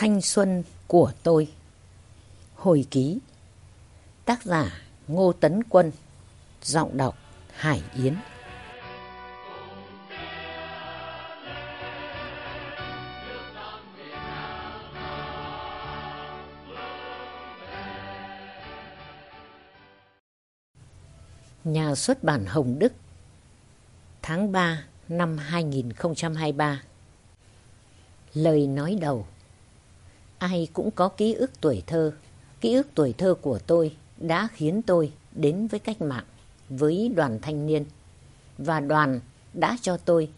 Thanh xuân của tôi. Hồi ký, Tác giả Ngô Tấn Quân, Giọng đọc Hải Yến. Nhà xuất bản Hồng Đức, Tháng 3 năm 2023 Lời nói đầu. Ai cũng có ký ức tuổi thơ. Ký ức tuổi thơ của tôi đã khiến tôi đến với cách mạng, với đoàn thanh niên. Và đoàn đã cho tôi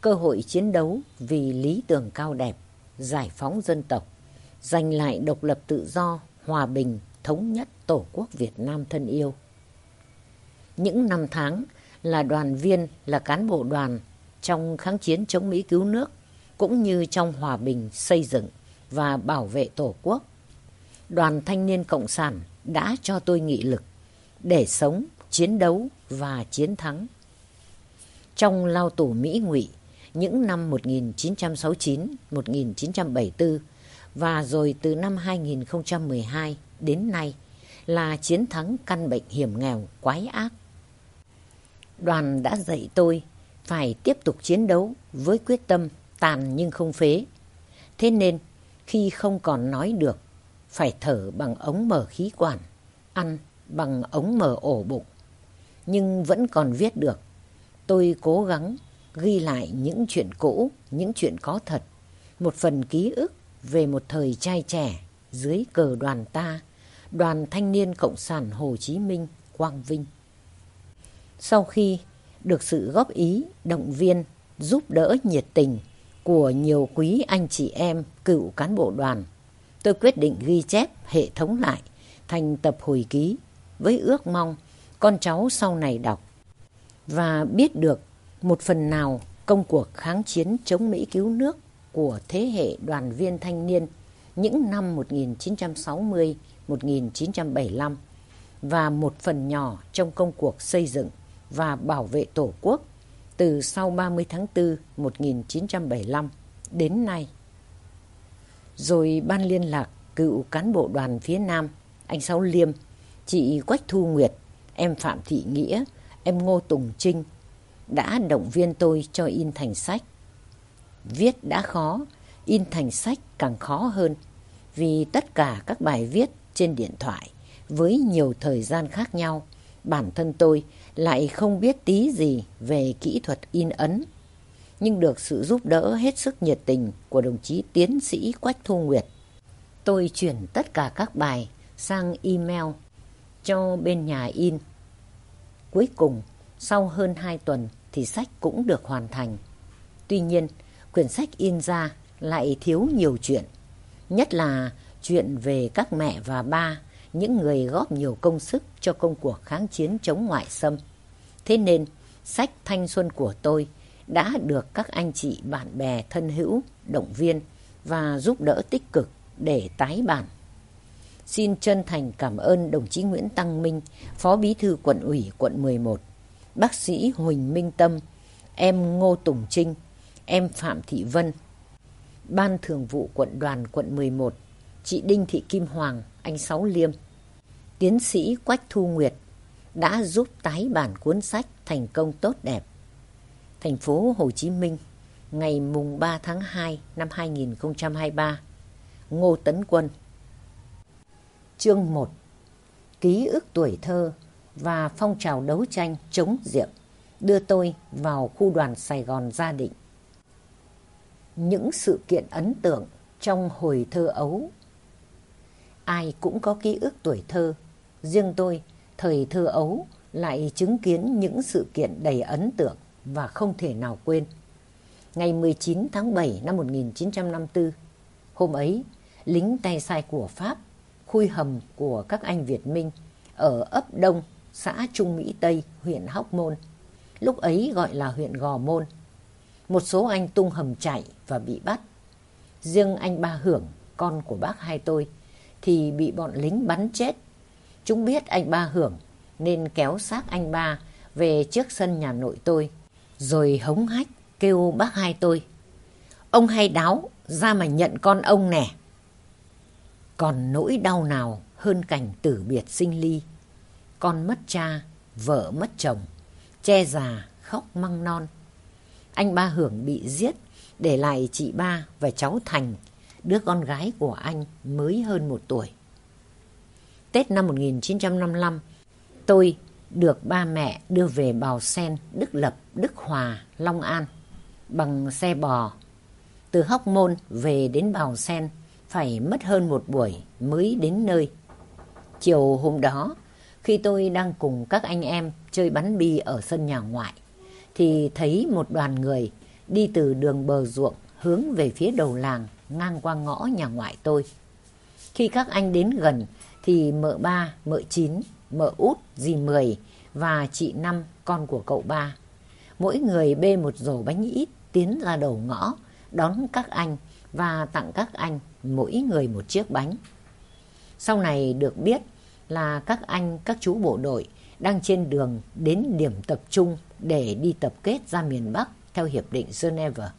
cơ hội chiến đấu vì lý tưởng cao đẹp, giải phóng dân tộc, giành lại độc lập tự do, hòa bình, thống nhất Tổ quốc Việt Nam thân yêu. Những năm tháng là đoàn viên, là cán bộ đoàn trong kháng chiến chống Mỹ cứu nước, cũng như trong hòa bình xây dựng và bảo vệ Tổ quốc. Đoàn Thanh niên Cộng sản đã cho tôi nghị lực để sống, chiến đấu và chiến thắng. Trong lao tù Mỹ ngụy những năm 1969-1974 và rồi từ năm 2012 đến nay là chiến thắng căn bệnh hiểm nghèo quái ác. Đoàn đã dạy tôi phải tiếp tục chiến đấu với quyết tâm tàn nhưng không phế. Thế nên khi không còn nói được, phải thở bằng ống mở khí quản, ăn bằng ống mở ổ bụng. Nhưng vẫn còn viết được. Tôi cố gắng ghi lại những chuyện cũ, những chuyện có thật, một phần ký ức về một thời trai trẻ dưới cờ đoàn ta, đoàn thanh niên Cộng sản Hồ Chí Minh Quang Vinh. Sau khi được sự góp ý, động viên, giúp đỡ nhiệt tình của nhiều quý anh chị em cựu cán bộ đoàn, tôi quyết định ghi chép hệ thống lại thành tập hồi ký với ước mong con cháu sau này đọc và biết được một phần nào công cuộc kháng chiến chống Mỹ cứu nước của thế hệ đoàn viên thanh niên những năm 1960-1975 và một phần nhỏ trong công cuộc xây dựng và bảo vệ Tổ quốc từ sau 30 tháng 4 1975 đến nay. Rồi ban liên lạc cựu cán bộ đoàn phía Nam, anh Sáu Liêm, chị Quách Thu Nguyệt, em Phạm Thị Nghĩa, em Ngô Tùng Trinh đã động viên tôi cho in thành sách. Viết đã khó, in thành sách càng khó hơn vì tất cả các bài viết trên điện thoại với nhiều thời gian khác nhau, bản thân tôi lại không biết tí gì về kỹ thuật in ấn. Nhưng được sự giúp đỡ hết sức nhiệt tình của đồng chí tiến sĩ Quách Thu Nguyệt, tôi chuyển tất cả các bài sang email cho bên nhà in. Cuối cùng, sau hơn hai tuần thì sách cũng được hoàn thành. Tuy nhiên, quyển sách in ra lại thiếu nhiều chuyện. Nhất là chuyện về các mẹ và ba, những người góp nhiều công sức cho công cuộc kháng chiến chống ngoại xâm. Thế nên, sách thanh xuân của tôi đã được các anh chị bạn bè thân hữu động viên và giúp đỡ tích cực để tái bản. Xin chân thành cảm ơn đồng chí Nguyễn Tăng Minh, Phó Bí thư quận ủy quận 11, bác sĩ Huỳnh Minh Tâm, em Ngô Tùng Trinh, em Phạm Thị Vân, Ban Thường vụ quận đoàn quận 11, chị Đinh Thị Kim Hoàng, anh Sáu Liêm, tiến sĩ Quách Thu Nguyệt, đã giúp tái bản cuốn sách thành công tốt đẹp. Thành phố Hồ Chí Minh, ngày mùng 3 tháng 2 năm 2023. Ngô Tấn Quân Chương 1 Ký ức tuổi thơ và phong trào đấu tranh chống diệm đưa tôi vào khu đoàn Sài Gòn gia định. Những sự kiện ấn tượng trong hồi thơ ấu. Ai cũng có ký ức tuổi thơ, riêng tôi thời thơ ấu lại chứng kiến những sự kiện đầy ấn tượng và không thể nào quên. Ngày 19 tháng 7 năm 1954, hôm ấy, lính tay sai của Pháp, khui hầm của các anh Việt Minh ở ấp Đông, xã Trung Mỹ Tây, huyện Hóc Môn, lúc ấy gọi là huyện Gò Môn. Một số anh tung hầm chạy và bị bắt. Riêng anh Ba Hưởng, con của bác hai tôi, thì bị bọn lính bắn chết Chúng biết anh ba hưởng nên kéo xác anh ba về trước sân nhà nội tôi. Rồi hống hách kêu bác hai tôi. Ông hay đáo ra mà nhận con ông nè. Còn nỗi đau nào hơn cảnh tử biệt sinh ly. Con mất cha, vợ mất chồng, che già, khóc măng non. Anh ba Hưởng bị giết, để lại chị ba và cháu Thành, đứa con gái của anh mới hơn một tuổi. Tết năm 1955, tôi được ba mẹ đưa về Bào Sen, Đức Lập, Đức Hòa, Long An bằng xe bò. Từ Hóc Môn về đến Bào Sen phải mất hơn một buổi mới đến nơi. Chiều hôm đó, khi tôi đang cùng các anh em chơi bắn bi ở sân nhà ngoại, thì thấy một đoàn người đi từ đường bờ ruộng hướng về phía đầu làng ngang qua ngõ nhà ngoại tôi. Khi các anh đến gần thì mợ ba, mợ chín, mợ út, dì mười và chị năm con của cậu ba. Mỗi người bê một rổ bánh ít tiến ra đầu ngõ đón các anh và tặng các anh mỗi người một chiếc bánh. Sau này được biết là các anh, các chú bộ đội đang trên đường đến điểm tập trung để đi tập kết ra miền Bắc theo Hiệp định Geneva.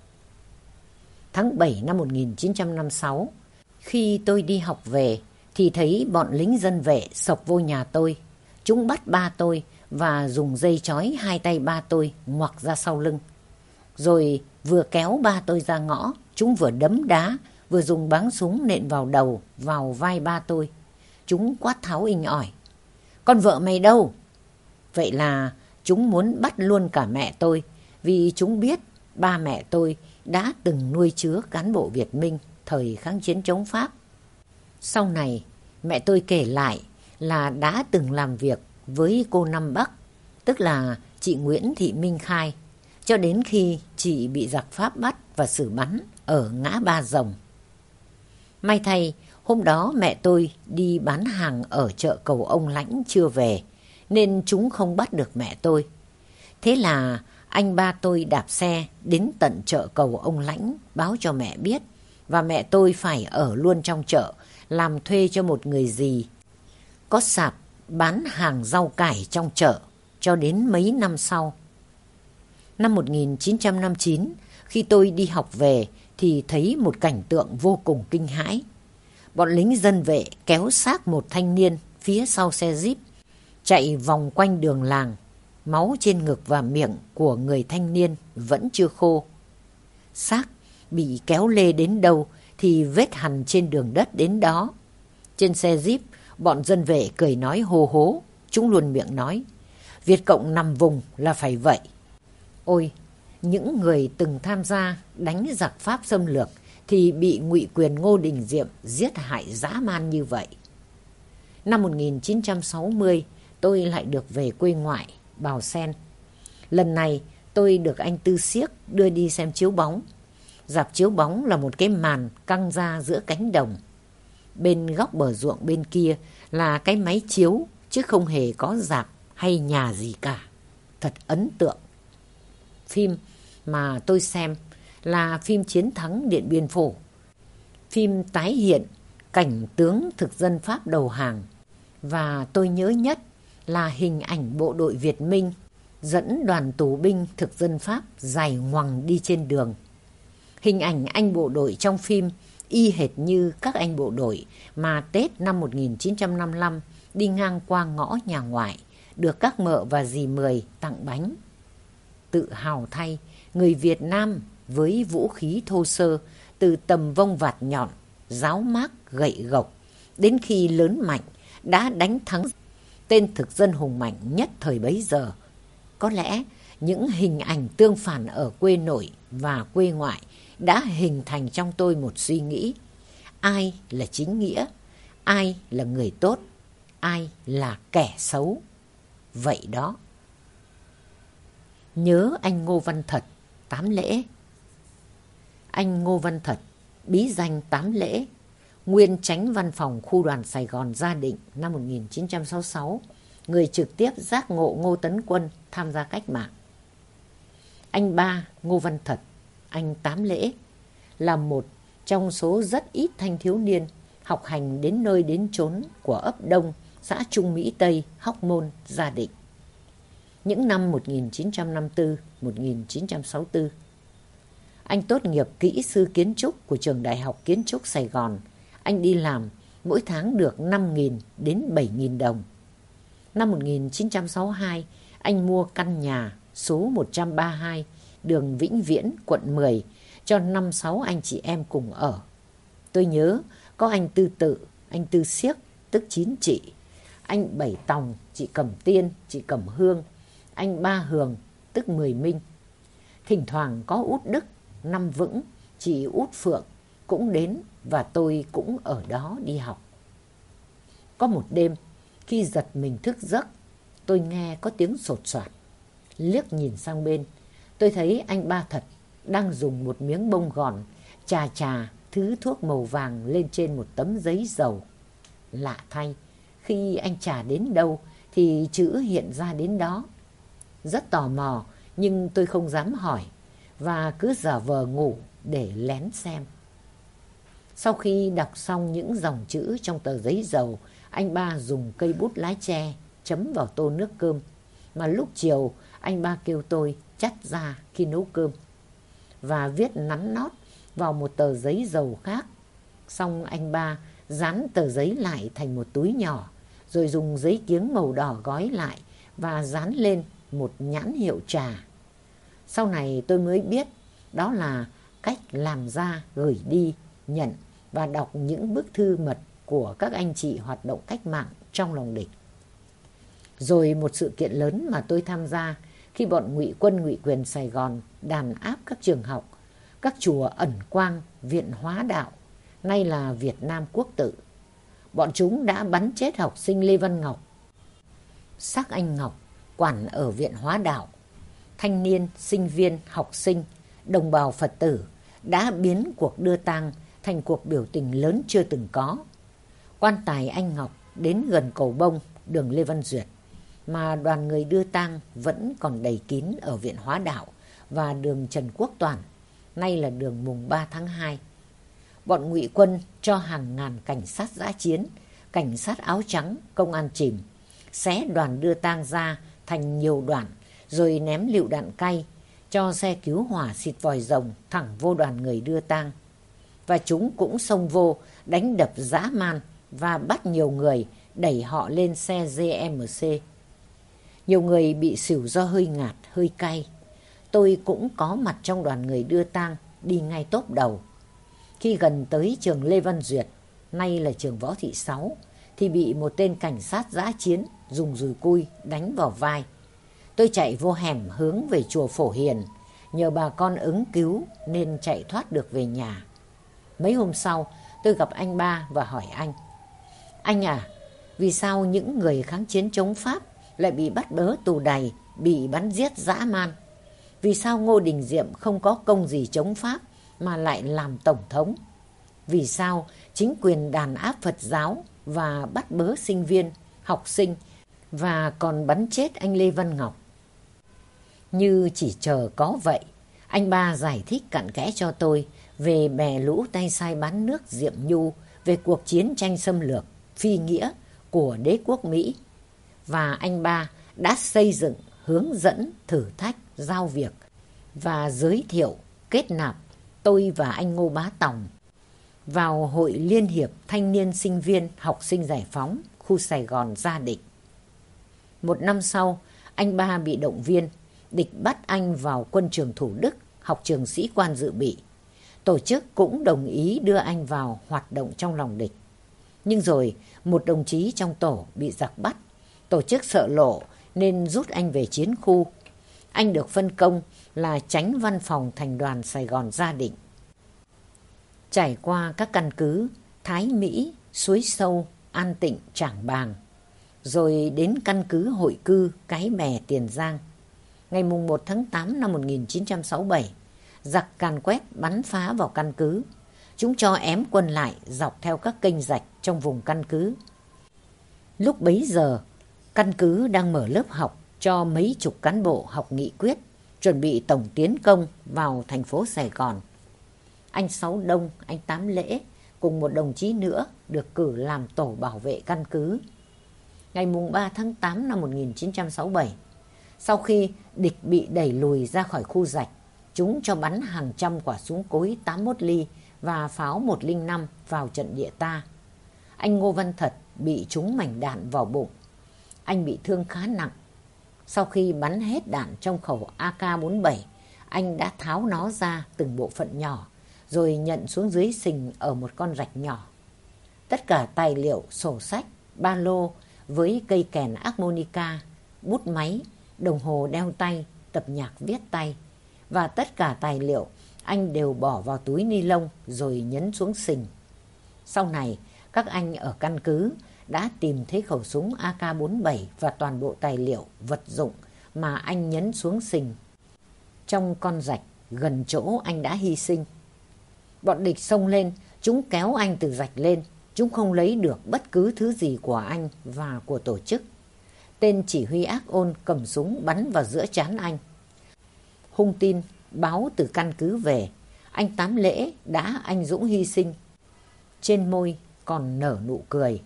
Tháng 7 năm 1956, khi tôi đi học về thì thấy bọn lính dân vệ sộc vô nhà tôi. Chúng bắt ba tôi và dùng dây chói hai tay ba tôi ngoặc ra sau lưng. Rồi vừa kéo ba tôi ra ngõ, chúng vừa đấm đá, vừa dùng báng súng nện vào đầu, vào vai ba tôi. Chúng quát tháo inh ỏi. Con vợ mày đâu? Vậy là chúng muốn bắt luôn cả mẹ tôi, vì chúng biết ba mẹ tôi đã từng nuôi chứa cán bộ Việt Minh thời kháng chiến chống Pháp. Sau này, mẹ tôi kể lại là đã từng làm việc với cô Năm Bắc, tức là chị Nguyễn Thị Minh Khai, cho đến khi chị bị giặc Pháp bắt và xử bắn ở ngã Ba Rồng. May thay, hôm đó mẹ tôi đi bán hàng ở chợ cầu ông Lãnh chưa về, nên chúng không bắt được mẹ tôi. Thế là anh ba tôi đạp xe đến tận chợ cầu ông Lãnh báo cho mẹ biết và mẹ tôi phải ở luôn trong chợ làm thuê cho một người gì có sạp bán hàng rau cải trong chợ cho đến mấy năm sau. Năm 1959, khi tôi đi học về thì thấy một cảnh tượng vô cùng kinh hãi. Bọn lính dân vệ kéo xác một thanh niên phía sau xe jeep, chạy vòng quanh đường làng. Máu trên ngực và miệng của người thanh niên vẫn chưa khô. Xác bị kéo lê đến đâu thì vết hằn trên đường đất đến đó. Trên xe jeep, bọn dân vệ cười nói hô hố. Chúng luôn miệng nói, Việt Cộng nằm vùng là phải vậy. Ôi, những người từng tham gia đánh giặc Pháp xâm lược thì bị ngụy quyền Ngô Đình Diệm giết hại dã man như vậy. Năm 1960, tôi lại được về quê ngoại, Bào Sen. Lần này, tôi được anh Tư Siếc đưa đi xem chiếu bóng. Dạp chiếu bóng là một cái màn căng ra giữa cánh đồng. Bên góc bờ ruộng bên kia là cái máy chiếu, chứ không hề có dạp hay nhà gì cả. Thật ấn tượng. Phim mà tôi xem là phim Chiến thắng Điện Biên Phủ. Phim tái hiện cảnh tướng thực dân Pháp đầu hàng. Và tôi nhớ nhất là hình ảnh bộ đội Việt Minh dẫn đoàn tù binh thực dân Pháp dài ngoằng đi trên đường. Hình ảnh anh bộ đội trong phim y hệt như các anh bộ đội mà Tết năm 1955 đi ngang qua ngõ nhà ngoại, được các mợ và dì Mười tặng bánh. Tự hào thay, người Việt Nam với vũ khí thô sơ từ tầm vông vạt nhọn, giáo mác gậy gộc, đến khi lớn mạnh đã đánh thắng tên thực dân hùng mạnh nhất thời bấy giờ. Có lẽ những hình ảnh tương phản ở quê nội và quê ngoại đã hình thành trong tôi một suy nghĩ. Ai là chính nghĩa? Ai là người tốt? Ai là kẻ xấu? Vậy đó. Nhớ anh Ngô Văn Thật, Tám Lễ. Anh Ngô Văn Thật, bí danh Tám Lễ, nguyên tránh văn phòng khu đoàn Sài Gòn Gia Định năm 1966, người trực tiếp giác ngộ Ngô Tấn Quân tham gia cách mạng. Anh ba Ngô Văn Thật, anh Tám Lễ, là một trong số rất ít thanh thiếu niên học hành đến nơi đến chốn của ấp Đông, xã Trung Mỹ Tây, Hóc Môn, Gia Định. Những năm 1954-1964, anh tốt nghiệp kỹ sư kiến trúc của trường Đại học Kiến trúc Sài Gòn. Anh đi làm mỗi tháng được 5.000 đến 7.000 đồng. Năm 1962, anh mua căn nhà số 132 đường Vĩnh Viễn, quận 10 cho 5-6 anh chị em cùng ở. Tôi nhớ có anh Tư Tự, anh Tư Siếc, tức chín chị, anh Bảy Tòng, chị Cẩm Tiên, chị Cẩm Hương, anh Ba Hường, tức Mười Minh. Thỉnh thoảng có út Đức, Năm Vững, chị út Phượng cũng đến và tôi cũng ở đó đi học. Có một đêm, khi giật mình thức giấc, tôi nghe có tiếng sột soạt. Liếc nhìn sang bên, tôi thấy anh ba thật đang dùng một miếng bông gòn trà trà thứ thuốc màu vàng lên trên một tấm giấy dầu. Lạ thay, khi anh trà đến đâu thì chữ hiện ra đến đó. Rất tò mò nhưng tôi không dám hỏi và cứ giả vờ ngủ để lén xem. Sau khi đọc xong những dòng chữ trong tờ giấy dầu, anh ba dùng cây bút lái tre chấm vào tô nước cơm. Mà lúc chiều, anh ba kêu tôi chắt ra khi nấu cơm. Và viết nắn nót vào một tờ giấy dầu khác. Xong anh ba dán tờ giấy lại thành một túi nhỏ, rồi dùng giấy kiếng màu đỏ gói lại và dán lên một nhãn hiệu trà. Sau này tôi mới biết đó là cách làm ra, gửi đi, nhận và đọc những bức thư mật của các anh chị hoạt động cách mạng trong lòng địch. Rồi một sự kiện lớn mà tôi tham gia khi bọn ngụy quân ngụy quyền Sài Gòn đàn áp các trường học, các chùa ẩn quang, viện hóa đạo, nay là Việt Nam Quốc tự. Bọn chúng đã bắn chết học sinh Lê Văn Ngọc. Xác anh Ngọc quản ở viện hóa đạo. Thanh niên, sinh viên, học sinh, đồng bào Phật tử đã biến cuộc đưa tang thành cuộc biểu tình lớn chưa từng có. Quan tài anh Ngọc đến gần cầu bông, đường Lê Văn Duyệt, mà đoàn người đưa tang vẫn còn đầy kín ở viện hóa đạo và đường Trần Quốc Toàn, nay là đường mùng 3 tháng 2. Bọn ngụy quân cho hàng ngàn cảnh sát giã chiến, cảnh sát áo trắng, công an chìm, xé đoàn đưa tang ra thành nhiều đoạn, rồi ném lựu đạn cay, cho xe cứu hỏa xịt vòi rồng thẳng vô đoàn người đưa tang. Và chúng cũng xông vô, đánh đập dã man và bắt nhiều người đẩy họ lên xe GMC. Nhiều người bị xỉu do hơi ngạt, hơi cay. Tôi cũng có mặt trong đoàn người đưa tang đi ngay tốp đầu. Khi gần tới trường Lê Văn Duyệt, nay là trường Võ Thị Sáu, thì bị một tên cảnh sát giã chiến dùng dùi cui đánh vào vai. Tôi chạy vô hẻm hướng về chùa Phổ Hiền, nhờ bà con ứng cứu nên chạy thoát được về nhà. Mấy hôm sau, tôi gặp anh ba và hỏi anh. Anh à, vì sao những người kháng chiến chống Pháp lại bị bắt bớ tù đầy, bị bắn giết dã man? Vì sao Ngô Đình Diệm không có công gì chống Pháp mà lại làm tổng thống? Vì sao chính quyền đàn áp Phật giáo và bắt bớ sinh viên, học sinh và còn bắn chết anh Lê Văn Ngọc? Như chỉ chờ có vậy, anh ba giải thích cặn kẽ cho tôi về bè lũ tay sai bán nước Diệm Nhu, về cuộc chiến tranh xâm lược, phi nghĩa của đế quốc Mỹ. Và anh ba đã xây dựng, hướng dẫn, thử thách, giao việc và giới thiệu, kết nạp tôi và anh Ngô Bá Tòng vào Hội Liên hiệp Thanh niên Sinh viên Học sinh Giải phóng, khu Sài Gòn Gia Định. Một năm sau, anh ba bị động viên, địch bắt anh vào quân trường Thủ Đức, học trường sĩ quan dự bị. Tổ chức cũng đồng ý đưa anh vào hoạt động trong lòng địch. Nhưng rồi, một đồng chí trong tổ bị giặc bắt. Tổ chức sợ lộ nên rút anh về chiến khu. Anh được phân công là tránh văn phòng thành đoàn Sài Gòn Gia Định. Trải qua các căn cứ Thái Mỹ, Suối Sâu, An Tịnh, Trảng Bàng, rồi đến căn cứ hội cư Cái Bè, Tiền Giang. Ngày 1 tháng 8 năm 1967, giặc càn quét bắn phá vào căn cứ. Chúng cho ém quân lại dọc theo các kênh rạch trong vùng căn cứ. Lúc bấy giờ, căn cứ đang mở lớp học cho mấy chục cán bộ học nghị quyết, chuẩn bị tổng tiến công vào thành phố Sài Gòn. Anh Sáu Đông, anh Tám Lễ cùng một đồng chí nữa được cử làm tổ bảo vệ căn cứ. Ngày 3 tháng 8 năm 1967, sau khi địch bị đẩy lùi ra khỏi khu rạch, chúng cho bắn hàng trăm quả súng cối 81 ly và pháo 105 vào trận địa ta. anh Ngô Văn Thật bị trúng mảnh đạn vào bụng. Anh bị thương khá nặng. Sau khi bắn hết đạn trong khẩu AK-47, anh đã tháo nó ra từng bộ phận nhỏ, rồi nhận xuống dưới sình ở một con rạch nhỏ. Tất cả tài liệu, sổ sách, ba lô với cây kèn harmonica, bút máy, đồng hồ đeo tay, tập nhạc viết tay và tất cả tài liệu anh đều bỏ vào túi ni lông rồi nhấn xuống sình. Sau này, các anh ở căn cứ đã tìm thấy khẩu súng AK-47 và toàn bộ tài liệu, vật dụng mà anh nhấn xuống sình. Trong con rạch gần chỗ anh đã hy sinh. Bọn địch xông lên, chúng kéo anh từ rạch lên. Chúng không lấy được bất cứ thứ gì của anh và của tổ chức. Tên chỉ huy ác ôn cầm súng bắn vào giữa chán anh. Hung tin báo từ căn cứ về. Anh Tám Lễ đã anh Dũng hy sinh. Trên môi còn nở nụ cười.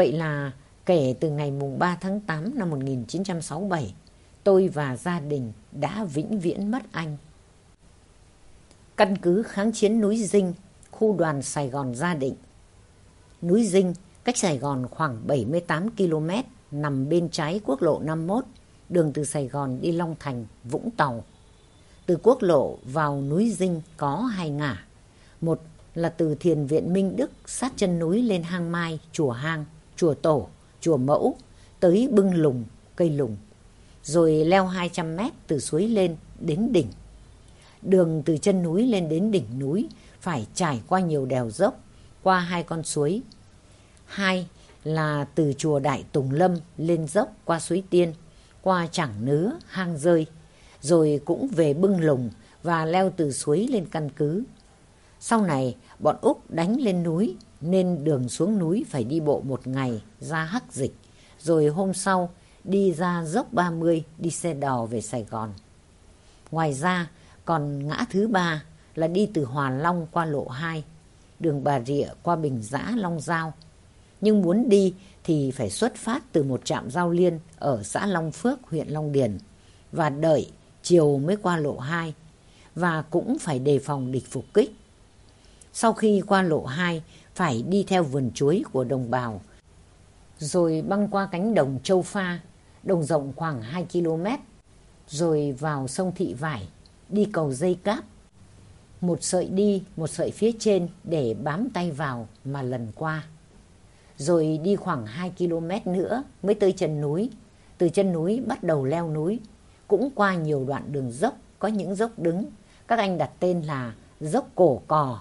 Vậy là kể từ ngày mùng 3 tháng 8 năm 1967, tôi và gia đình đã vĩnh viễn mất anh. Căn cứ kháng chiến núi Dinh, khu đoàn Sài Gòn Gia Định. Núi Dinh cách Sài Gòn khoảng 78 km, nằm bên trái quốc lộ 51, đường từ Sài Gòn đi Long Thành, Vũng Tàu. Từ quốc lộ vào núi Dinh có hai ngả. Một là từ thiền viện Minh Đức sát chân núi lên hang Mai, chùa Hang, chùa Tổ, chùa Mẫu, tới bưng lùng, cây lùng. Rồi leo 200 mét từ suối lên đến đỉnh. Đường từ chân núi lên đến đỉnh núi phải trải qua nhiều đèo dốc, qua hai con suối. Hai là từ chùa Đại Tùng Lâm lên dốc qua suối Tiên, qua chẳng nứa, hang rơi, rồi cũng về bưng lùng và leo từ suối lên căn cứ. Sau này, bọn Úc đánh lên núi, nên đường xuống núi phải đi bộ một ngày ra Hắc Dịch, rồi hôm sau đi ra dốc 30 đi xe đò về Sài Gòn. Ngoài ra, còn ngã thứ ba là đi từ Hòa Long qua lộ 2, đường Bà Rịa qua Bình Giã Long Giao. Nhưng muốn đi thì phải xuất phát từ một trạm giao liên ở xã Long Phước, huyện Long Điền và đợi chiều mới qua lộ 2 và cũng phải đề phòng địch phục kích. Sau khi qua lộ 2 phải đi theo vườn chuối của đồng bào rồi băng qua cánh đồng Châu Pha, đồng rộng khoảng 2 km, rồi vào sông Thị Vải, đi cầu dây cáp. Một sợi đi, một sợi phía trên để bám tay vào mà lần qua. Rồi đi khoảng 2 km nữa mới tới chân núi. Từ chân núi bắt đầu leo núi, cũng qua nhiều đoạn đường dốc, có những dốc đứng. Các anh đặt tên là dốc cổ cò.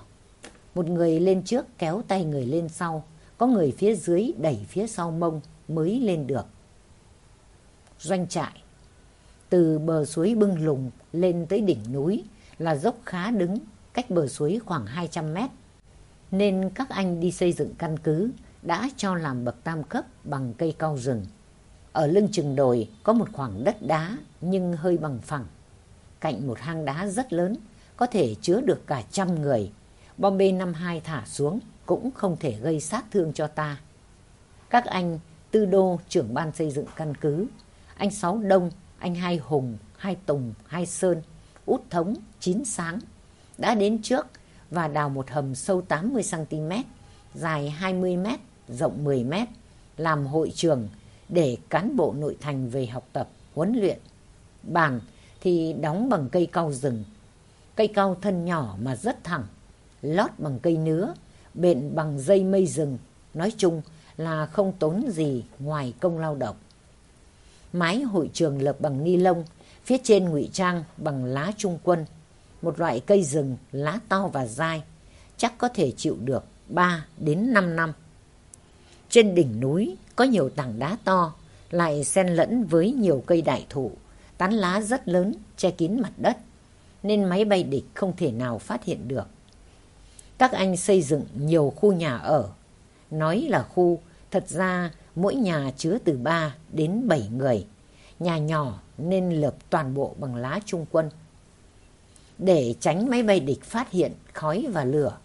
Một người lên trước kéo tay người lên sau, có người phía dưới đẩy phía sau mông mới lên được. Doanh trại Từ bờ suối bưng lùng lên tới đỉnh núi là dốc khá đứng, cách bờ suối khoảng 200 mét. Nên các anh đi xây dựng căn cứ đã cho làm bậc tam cấp bằng cây cao rừng. Ở lưng chừng đồi có một khoảng đất đá nhưng hơi bằng phẳng. Cạnh một hang đá rất lớn, có thể chứa được cả trăm người. Bom B-52 thả xuống cũng không thể gây sát thương cho ta. Các anh Tư Đô trưởng ban xây dựng căn cứ, anh Sáu Đông, anh Hai Hùng, Hai Tùng, Hai Sơn, Út Thống, Chín Sáng đã đến trước và đào một hầm sâu 80cm, dài 20m, rộng 10m, làm hội trường để cán bộ nội thành về học tập, huấn luyện. Bàn thì đóng bằng cây cau rừng, cây cau thân nhỏ mà rất thẳng, lót bằng cây nứa, bện bằng dây mây rừng, nói chung là không tốn gì ngoài công lao động. Mái hội trường lợp bằng ni lông, phía trên ngụy trang bằng lá trung quân, một loại cây rừng lá to và dai, chắc có thể chịu được 3 đến 5 năm. Trên đỉnh núi có nhiều tảng đá to, lại xen lẫn với nhiều cây đại thụ, tán lá rất lớn che kín mặt đất, nên máy bay địch không thể nào phát hiện được. Các anh xây dựng nhiều khu nhà ở. Nói là khu, thật ra mỗi nhà chứa từ 3 đến 7 người. Nhà nhỏ nên lợp toàn bộ bằng lá trung quân. Để tránh máy bay địch phát hiện khói và lửa,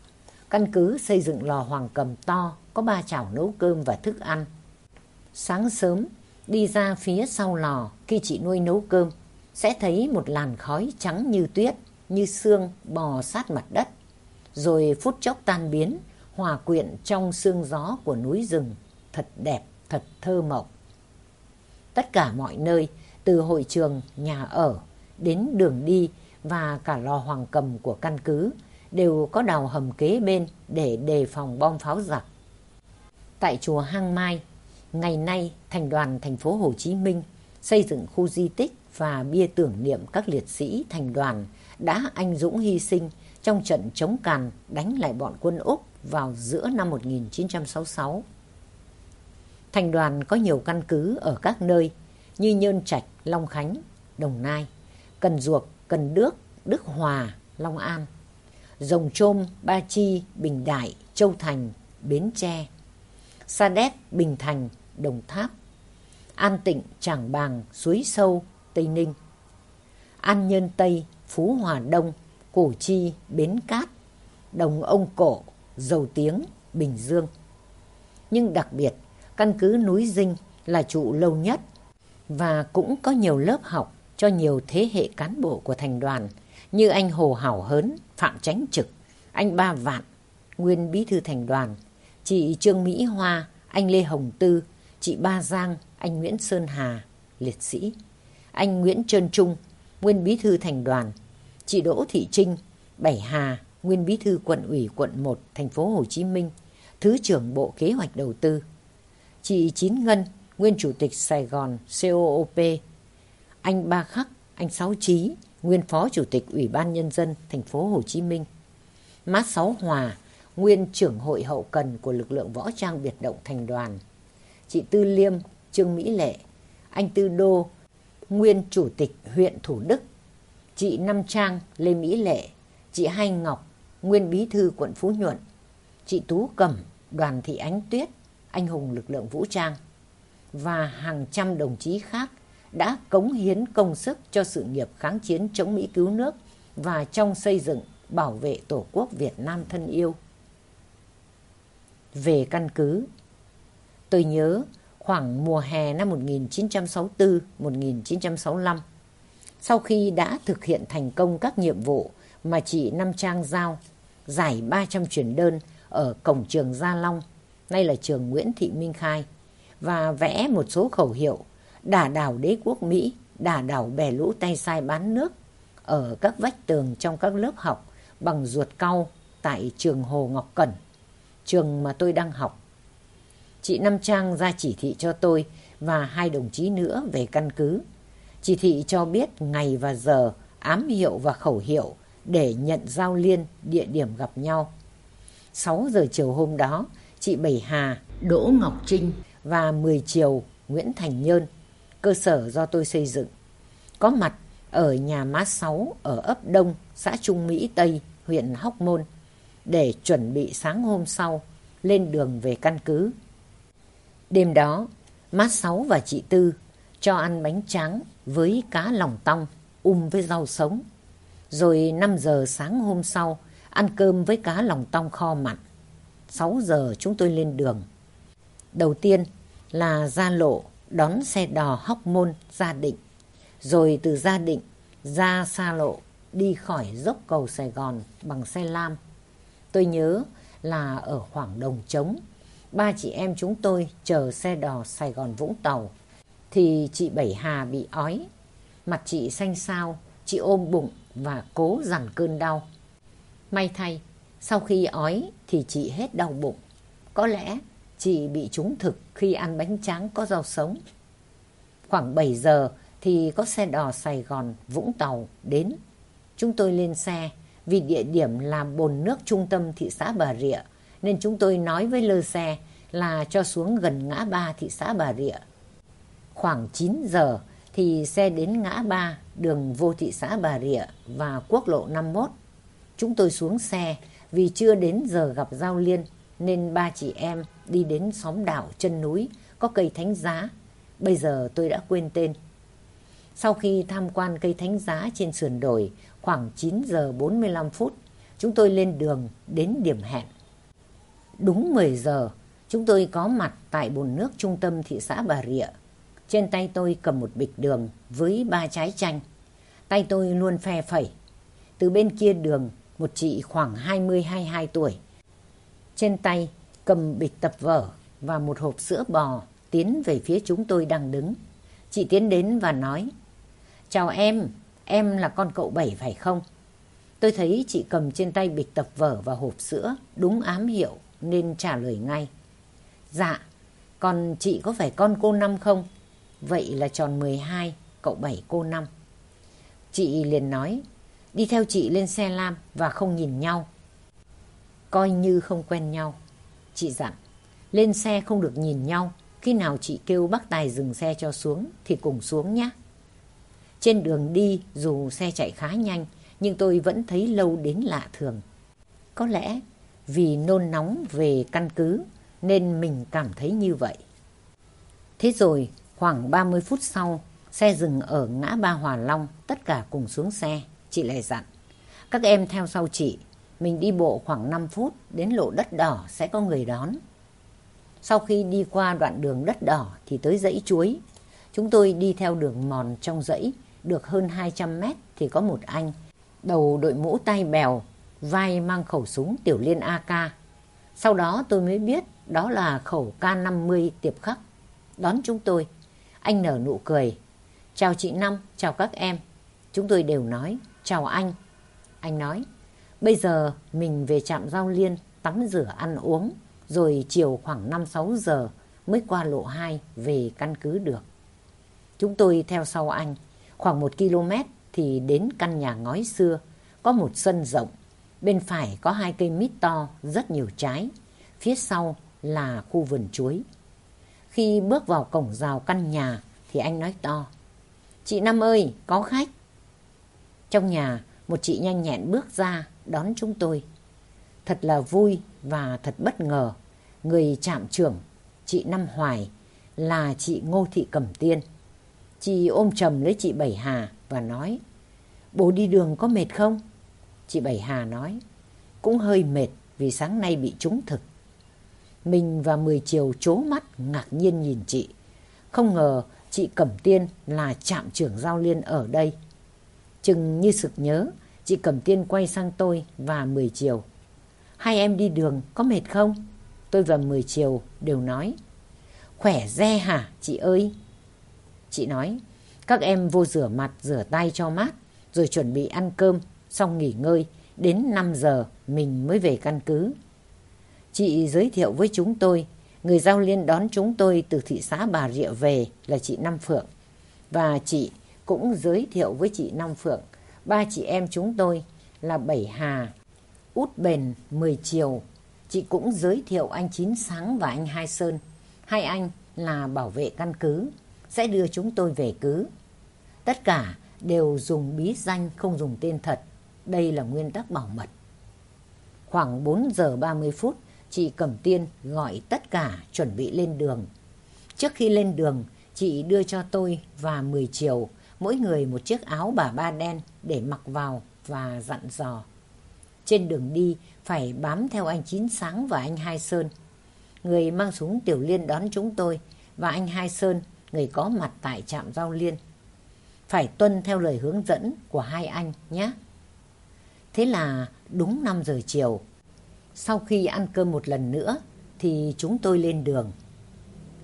căn cứ xây dựng lò hoàng cầm to có ba chảo nấu cơm và thức ăn. Sáng sớm, đi ra phía sau lò khi chị nuôi nấu cơm, sẽ thấy một làn khói trắng như tuyết, như xương bò sát mặt đất rồi phút chốc tan biến, hòa quyện trong sương gió của núi rừng, thật đẹp, thật thơ mộng. Tất cả mọi nơi, từ hội trường, nhà ở, đến đường đi và cả lò hoàng cầm của căn cứ đều có đào hầm kế bên để đề phòng bom pháo giặc. Tại chùa Hang Mai, ngày nay thành đoàn thành phố Hồ Chí Minh xây dựng khu di tích và bia tưởng niệm các liệt sĩ thành đoàn đã anh dũng hy sinh trong trận chống càn đánh lại bọn quân Úc vào giữa năm 1966. Thành đoàn có nhiều căn cứ ở các nơi như Nhơn Trạch, Long Khánh, Đồng Nai, Cần Duộc, Cần Đước, Đức Hòa, Long An, Rồng Trôm, Ba Chi, Bình Đại, Châu Thành, Bến Tre, Sa Đéc, Bình Thành, Đồng Tháp, An Tịnh, Trảng Bàng, Suối Sâu, Tây Ninh, An Nhơn Tây, Phú Hòa Đông, Cổ Chi, Bến Cát, Đồng Ông Cổ, Dầu Tiếng, Bình Dương. Nhưng đặc biệt, căn cứ núi Dinh là trụ lâu nhất và cũng có nhiều lớp học cho nhiều thế hệ cán bộ của thành đoàn như anh Hồ Hảo Hớn, Phạm Chánh Trực, anh Ba Vạn, nguyên bí thư thành đoàn, chị Trương Mỹ Hoa, anh Lê Hồng Tư, chị Ba Giang, anh Nguyễn Sơn Hà, liệt sĩ, anh Nguyễn Trơn Trung, nguyên bí thư thành đoàn, chị Đỗ Thị Trinh, Bảy Hà, nguyên bí thư quận ủy quận 1 thành phố Hồ Chí Minh, thứ trưởng Bộ Kế hoạch Đầu tư, chị Chín Ngân, nguyên chủ tịch Sài Gòn COOP, anh Ba Khắc, anh Sáu Chí, nguyên phó chủ tịch Ủy ban Nhân dân thành phố Hồ Chí Minh, má Sáu Hòa, nguyên trưởng hội hậu cần của lực lượng võ trang biệt động thành đoàn, chị Tư Liêm, Trương Mỹ Lệ, anh Tư Đô, nguyên chủ tịch huyện Thủ Đức, chị Năm Trang, Lê Mỹ Lệ, chị Hai Ngọc, nguyên bí thư quận Phú Nhuận, chị Tú Cẩm, Đoàn Thị Ánh Tuyết, anh hùng lực lượng vũ trang và hàng trăm đồng chí khác đã cống hiến công sức cho sự nghiệp kháng chiến chống Mỹ cứu nước và trong xây dựng bảo vệ Tổ quốc Việt Nam thân yêu. Về căn cứ, tôi nhớ khoảng mùa hè năm 1964-1965, sau khi đã thực hiện thành công các nhiệm vụ mà chị Năm Trang giao, giải 300 truyền đơn ở cổng trường Gia Long, nay là trường Nguyễn Thị Minh Khai, và vẽ một số khẩu hiệu đả đảo đế quốc Mỹ, đả đảo bè lũ tay sai bán nước ở các vách tường trong các lớp học bằng ruột cau tại trường Hồ Ngọc Cẩn, trường mà tôi đang học. Chị Năm Trang ra chỉ thị cho tôi và hai đồng chí nữa về căn cứ. Chỉ thị cho biết ngày và giờ, ám hiệu và khẩu hiệu để nhận giao liên địa điểm gặp nhau. 6 giờ chiều hôm đó, chị Bảy Hà, Đỗ Ngọc Trinh và 10 chiều Nguyễn Thành Nhơn cơ sở do tôi xây dựng. Có mặt ở nhà má 6 ở ấp Đông, xã Trung Mỹ Tây, huyện Hóc Môn để chuẩn bị sáng hôm sau lên đường về căn cứ. Đêm đó, má sáu và chị Tư cho ăn bánh tráng với cá lòng tong um với rau sống. Rồi 5 giờ sáng hôm sau ăn cơm với cá lòng tong kho mặn. 6 giờ chúng tôi lên đường. Đầu tiên là ra lộ đón xe đò Hóc Môn Gia Định, rồi từ Gia Định ra xa lộ đi khỏi dốc cầu Sài Gòn bằng xe lam. Tôi nhớ là ở khoảng đồng trống, ba chị em chúng tôi chờ xe đò Sài Gòn Vũng Tàu, thì chị Bảy Hà bị ói. Mặt chị xanh xao, chị ôm bụng và cố dằn cơn đau. May thay, sau khi ói thì chị hết đau bụng. Có lẽ chị bị trúng thực khi ăn bánh tráng có rau sống. Khoảng 7 giờ thì có xe đò Sài Gòn, Vũng Tàu đến. Chúng tôi lên xe vì địa điểm là bồn nước trung tâm thị xã Bà Rịa nên chúng tôi nói với lơ xe là cho xuống gần ngã ba thị xã Bà Rịa. Khoảng 9 giờ thì xe đến ngã ba đường vô thị xã Bà Rịa và quốc lộ 51. Chúng tôi xuống xe vì chưa đến giờ gặp Giao Liên nên ba chị em đi đến xóm đảo chân núi có cây thánh giá. Bây giờ tôi đã quên tên. Sau khi tham quan cây thánh giá trên sườn đồi khoảng 9 giờ 45 phút, chúng tôi lên đường đến điểm hẹn. Đúng 10 giờ, chúng tôi có mặt tại bồn nước trung tâm thị xã Bà Rịa. Trên tay tôi cầm một bịch đường với ba trái chanh. Tay tôi luôn phe phẩy. Từ bên kia đường, một chị khoảng 20-22 tuổi Trên tay cầm bịch tập vở và một hộp sữa bò tiến về phía chúng tôi đang đứng. Chị tiến đến và nói, Chào em, em là con cậu Bảy phải không? Tôi thấy chị cầm trên tay bịch tập vở và hộp sữa, đúng ám hiệu nên trả lời ngay. Dạ, còn chị có phải con cô Năm không? Vậy là tròn 12, cậu Bảy cô Năm. Chị liền nói, đi theo chị lên xe lam và không nhìn nhau. Coi như không quen nhau. Chị dặn, lên xe không được nhìn nhau. Khi nào chị kêu bác Tài dừng xe cho xuống thì cùng xuống nhé. Trên đường đi dù xe chạy khá nhanh nhưng tôi vẫn thấy lâu đến lạ thường. Có lẽ vì nôn nóng về căn cứ nên mình cảm thấy như vậy. Thế rồi khoảng 30 phút sau xe dừng ở ngã ba Hòa Long tất cả cùng xuống xe. Chị lại dặn các em theo sau chị mình đi bộ khoảng 5 phút đến lộ đất đỏ sẽ có người đón. Sau khi đi qua đoạn đường đất đỏ thì tới dãy chuối. Chúng tôi đi theo đường mòn trong dãy được hơn 200 mét thì có một anh. Đầu đội mũ tay bèo, vai mang khẩu súng tiểu liên AK. Sau đó tôi mới biết đó là khẩu K50 tiệp khắc. Đón chúng tôi. Anh nở nụ cười. Chào chị Năm, chào các em. Chúng tôi đều nói, chào anh. Anh nói, bây giờ mình về trạm giao liên, tắm rửa ăn uống. Rồi chiều khoảng 5-6 giờ mới qua lộ 2 về căn cứ được. Chúng tôi theo sau anh. Khoảng một km thì đến căn nhà ngói xưa, có một sân rộng. Bên phải có hai cây mít to, rất nhiều trái. Phía sau là khu vườn chuối. Khi bước vào cổng rào căn nhà thì anh nói to. Chị Năm ơi, có khách. Trong nhà, một chị nhanh nhẹn bước ra đón chúng tôi. Thật là vui và thật bất ngờ. Người trạm trưởng, chị Năm Hoài, là chị Ngô Thị Cẩm Tiên. Chị ôm chầm lấy chị Bảy Hà và nói, bố đi đường có mệt không? Chị Bảy Hà nói, cũng hơi mệt vì sáng nay bị trúng thực. Mình và Mười Chiều chố mắt ngạc nhiên nhìn chị. Không ngờ chị Cẩm Tiên là trạm trưởng giao liên ở đây. Chừng như sực nhớ, chị Cẩm Tiên quay sang tôi và Mười Chiều. Hai em đi đường có mệt không? Tôi và Mười Chiều đều nói. Khỏe re hả chị ơi? Chị nói, các em vô rửa mặt, rửa tay cho mát, rồi chuẩn bị ăn cơm, xong nghỉ ngơi. Đến 5 giờ mình mới về căn cứ. Chị giới thiệu với chúng tôi, người giao liên đón chúng tôi từ thị xã Bà Rịa về là chị Năm Phượng. Và chị cũng giới thiệu với chị Năm Phượng, ba chị em chúng tôi là Bảy Hà, Út Bền, Mười Chiều. Chị cũng giới thiệu anh Chín Sáng và anh Hai Sơn. Hai anh là bảo vệ căn cứ sẽ đưa chúng tôi về cứ. Tất cả đều dùng bí danh không dùng tên thật. Đây là nguyên tắc bảo mật. Khoảng 4 giờ 30 phút, chị Cẩm Tiên gọi tất cả chuẩn bị lên đường. Trước khi lên đường, chị đưa cho tôi và 10 triệu, mỗi người một chiếc áo bà ba đen để mặc vào và dặn dò. Trên đường đi phải bám theo anh Chín Sáng và anh Hai Sơn. Người mang súng tiểu liên đón chúng tôi và anh Hai Sơn người có mặt tại trạm giao liên. Phải tuân theo lời hướng dẫn của hai anh nhé. Thế là đúng 5 giờ chiều. Sau khi ăn cơm một lần nữa thì chúng tôi lên đường.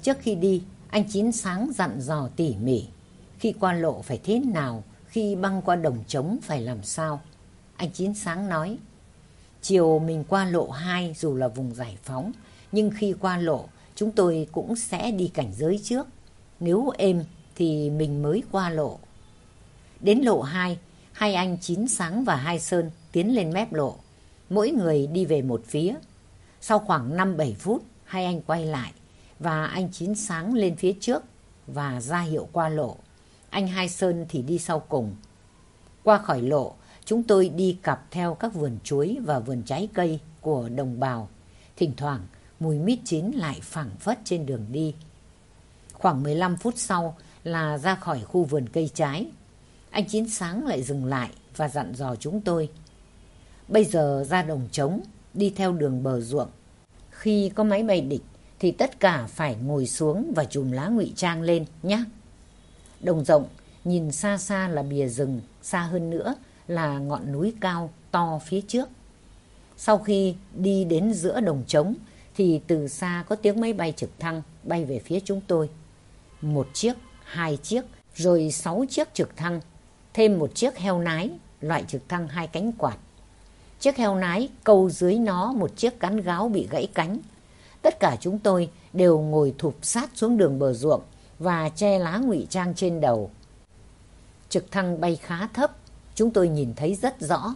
Trước khi đi, anh Chín Sáng dặn dò tỉ mỉ. Khi qua lộ phải thế nào, khi băng qua đồng trống phải làm sao. Anh Chín Sáng nói, chiều mình qua lộ 2 dù là vùng giải phóng, nhưng khi qua lộ chúng tôi cũng sẽ đi cảnh giới trước nếu êm thì mình mới qua lộ. Đến lộ 2, hai anh Chín Sáng và Hai Sơn tiến lên mép lộ. Mỗi người đi về một phía. Sau khoảng 5-7 phút, hai anh quay lại và anh Chín Sáng lên phía trước và ra hiệu qua lộ. Anh Hai Sơn thì đi sau cùng. Qua khỏi lộ, chúng tôi đi cặp theo các vườn chuối và vườn trái cây của đồng bào. Thỉnh thoảng, mùi mít chín lại phảng phất trên đường đi. Khoảng 15 phút sau là ra khỏi khu vườn cây trái. Anh Chín Sáng lại dừng lại và dặn dò chúng tôi. Bây giờ ra đồng trống, đi theo đường bờ ruộng. Khi có máy bay địch thì tất cả phải ngồi xuống và chùm lá ngụy trang lên nhé. Đồng rộng, nhìn xa xa là bìa rừng, xa hơn nữa là ngọn núi cao to phía trước. Sau khi đi đến giữa đồng trống thì từ xa có tiếng máy bay trực thăng bay về phía chúng tôi. Một chiếc, hai chiếc, rồi sáu chiếc trực thăng, thêm một chiếc heo nái, loại trực thăng hai cánh quạt. Chiếc heo nái câu dưới nó một chiếc cán gáo bị gãy cánh. Tất cả chúng tôi đều ngồi thụp sát xuống đường bờ ruộng và che lá ngụy trang trên đầu. Trực thăng bay khá thấp, chúng tôi nhìn thấy rất rõ.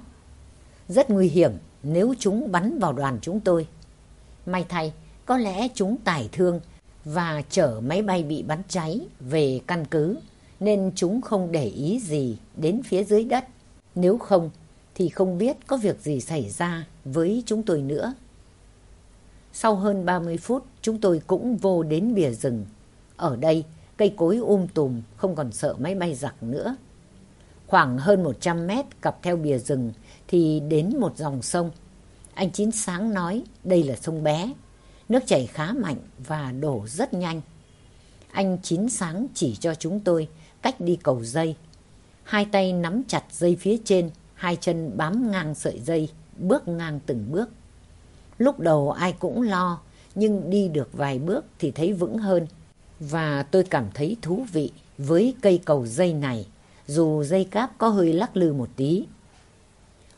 Rất nguy hiểm nếu chúng bắn vào đoàn chúng tôi. May thay, có lẽ chúng tải thương và chở máy bay bị bắn cháy về căn cứ, nên chúng không để ý gì đến phía dưới đất. Nếu không, thì không biết có việc gì xảy ra với chúng tôi nữa. Sau hơn 30 phút, chúng tôi cũng vô đến bìa rừng. Ở đây, cây cối um tùm, không còn sợ máy bay giặc nữa. Khoảng hơn 100 mét cặp theo bìa rừng thì đến một dòng sông. Anh Chín Sáng nói đây là sông bé. Nước chảy khá mạnh và đổ rất nhanh. Anh Chín Sáng chỉ cho chúng tôi cách đi cầu dây. Hai tay nắm chặt dây phía trên, hai chân bám ngang sợi dây, bước ngang từng bước. Lúc đầu ai cũng lo, nhưng đi được vài bước thì thấy vững hơn. Và tôi cảm thấy thú vị với cây cầu dây này, dù dây cáp có hơi lắc lư một tí.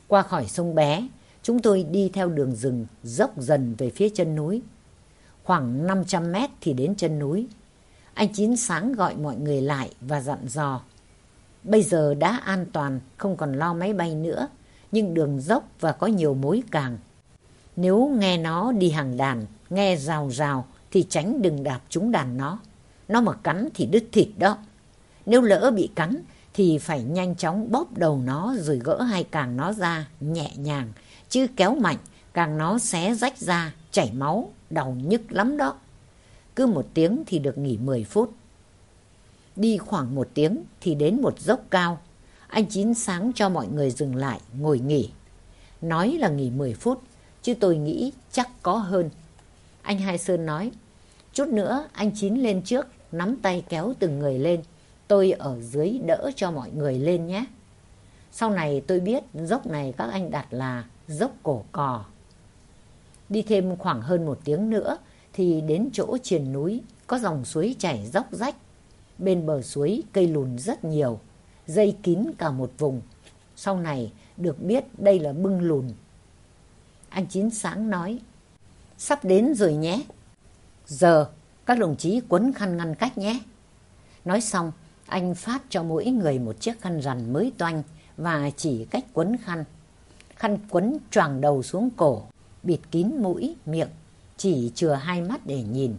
Qua khỏi sông bé, chúng tôi đi theo đường rừng dốc dần về phía chân núi. Khoảng 500 mét thì đến chân núi. Anh Chín sáng gọi mọi người lại và dặn dò. Bây giờ đã an toàn, không còn lo máy bay nữa, nhưng đường dốc và có nhiều mối càng. Nếu nghe nó đi hàng đàn, nghe rào rào thì tránh đừng đạp trúng đàn nó. Nó mà cắn thì đứt thịt đó. Nếu lỡ bị cắn thì phải nhanh chóng bóp đầu nó rồi gỡ hai càng nó ra nhẹ nhàng. Chứ kéo mạnh càng nó xé rách ra, chảy máu, đau nhức lắm đó. Cứ một tiếng thì được nghỉ 10 phút. Đi khoảng một tiếng thì đến một dốc cao. Anh Chín sáng cho mọi người dừng lại, ngồi nghỉ. Nói là nghỉ 10 phút, chứ tôi nghĩ chắc có hơn. Anh Hai Sơn nói, chút nữa anh Chín lên trước, nắm tay kéo từng người lên. Tôi ở dưới đỡ cho mọi người lên nhé. Sau này tôi biết dốc này các anh đặt là dốc cổ cò. Đi thêm khoảng hơn một tiếng nữa thì đến chỗ triền núi có dòng suối chảy dốc rách. Bên bờ suối cây lùn rất nhiều, dây kín cả một vùng. Sau này được biết đây là bưng lùn. Anh Chín Sáng nói, sắp đến rồi nhé. Giờ các đồng chí quấn khăn ngăn cách nhé. Nói xong, anh phát cho mỗi người một chiếc khăn rằn mới toanh và chỉ cách quấn khăn. Khăn quấn choàng đầu xuống cổ, bịt kín mũi, miệng, chỉ chừa hai mắt để nhìn.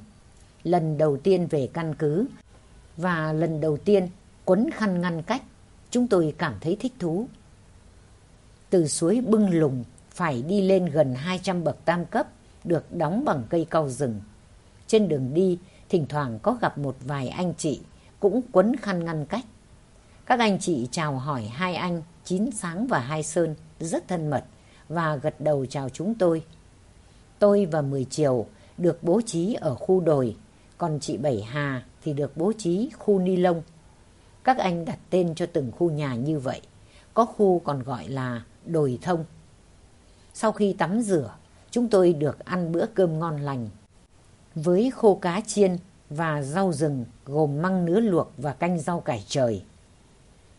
Lần đầu tiên về căn cứ và lần đầu tiên quấn khăn ngăn cách, chúng tôi cảm thấy thích thú. Từ suối bưng lùng phải đi lên gần 200 bậc tam cấp được đóng bằng cây cau rừng. Trên đường đi, thỉnh thoảng có gặp một vài anh chị cũng quấn khăn ngăn cách. Các anh chị chào hỏi hai anh Chín Sáng và Hai Sơn rất thân mật và gật đầu chào chúng tôi. Tôi và Mười Chiều được bố trí ở khu đồi, còn chị Bảy Hà thì được bố trí khu ni lông. Các anh đặt tên cho từng khu nhà như vậy. Có khu còn gọi là đồi thông. Sau khi tắm rửa, chúng tôi được ăn bữa cơm ngon lành. Với khô cá chiên và rau rừng gồm măng nứa luộc và canh rau cải trời.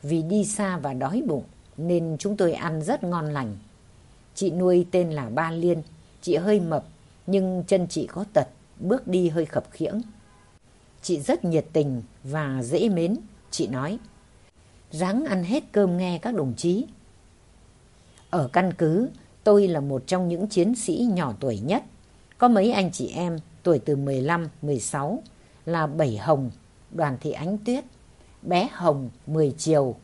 Vì đi xa và đói bụng nên chúng tôi ăn rất ngon lành. Chị nuôi tên là Ba Liên, chị hơi mập nhưng chân chị có tật, bước đi hơi khập khiễng. Chị rất nhiệt tình và dễ mến, chị nói. Ráng ăn hết cơm nghe các đồng chí. Ở căn cứ, tôi là một trong những chiến sĩ nhỏ tuổi nhất. Có mấy anh chị em tuổi từ 15, 16 là Bảy Hồng, Đoàn Thị Ánh Tuyết, bé Hồng 10 chiều.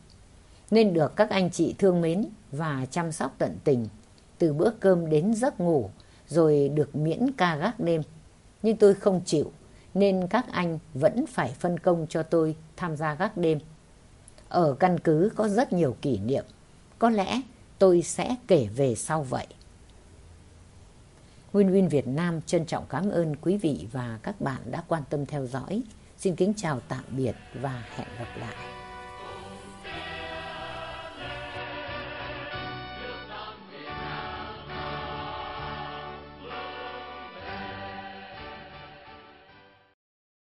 Nên được các anh chị thương mến và chăm sóc tận tình. Từ bữa cơm đến giấc ngủ rồi được miễn ca gác đêm. Nhưng tôi không chịu nên các anh vẫn phải phân công cho tôi tham gia gác đêm. Ở căn cứ có rất nhiều kỷ niệm. Có lẽ tôi sẽ kể về sau vậy. Win Win Việt Nam trân trọng cảm ơn quý vị và các bạn đã quan tâm theo dõi. Xin kính chào tạm biệt và hẹn gặp lại.